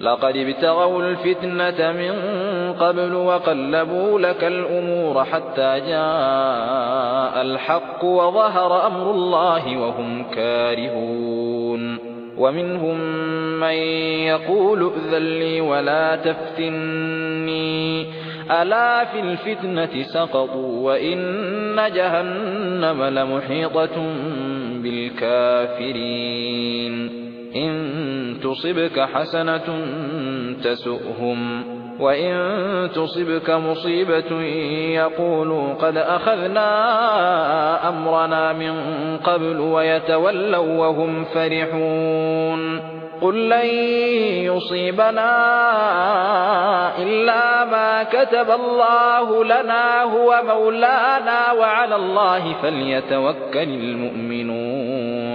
لقد ابتغوا الفتنة من قبل وقلبوا لك الأمور حتى جاء الحق وظهر أمر الله وهم كارهون. ومنهم من يقول ائذن لي ولا تفتني. ألا في الفتنة سقطوا وإن جهنم لمحيطة بالكافرين. إن تصبك حسنة تسؤهم وإن تصبك مصيبة يقولوا قد أخذنا أمرنا من قبل ويتولوا وهم فرحون. قل لن يصيبنا إلا ما كتب الله لنا هو مولانا وعلى الله فليتوكل المؤمنون.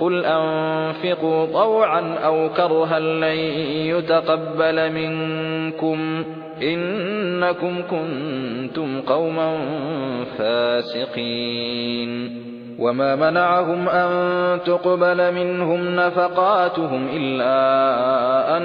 قل أنفقوا طوعا أو كرها لن يتقبل منكم إنكم كنتم قوما فاسقين وما منعهم أن تقبل منهم نفقاتهم إلا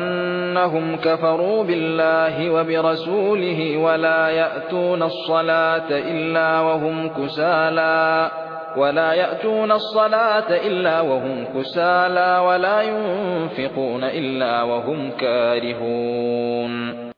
أنهم كفروا بالله وبرسوله ولا يأتون الصلاة إلا وهم كسالى ولا يأتون الصلاة إلا وهم كسالى ولا ينفقون إلا وهم كارهون.